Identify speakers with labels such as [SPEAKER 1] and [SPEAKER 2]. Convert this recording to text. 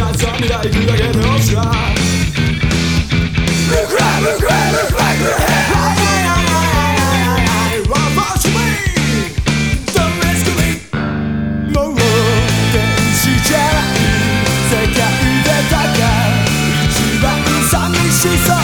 [SPEAKER 1] だった未来くだけのしか
[SPEAKER 2] Look right, look right, look right, look
[SPEAKER 1] right What about me? Don't ask me もう天使じゃない世界でただ一番寂しさ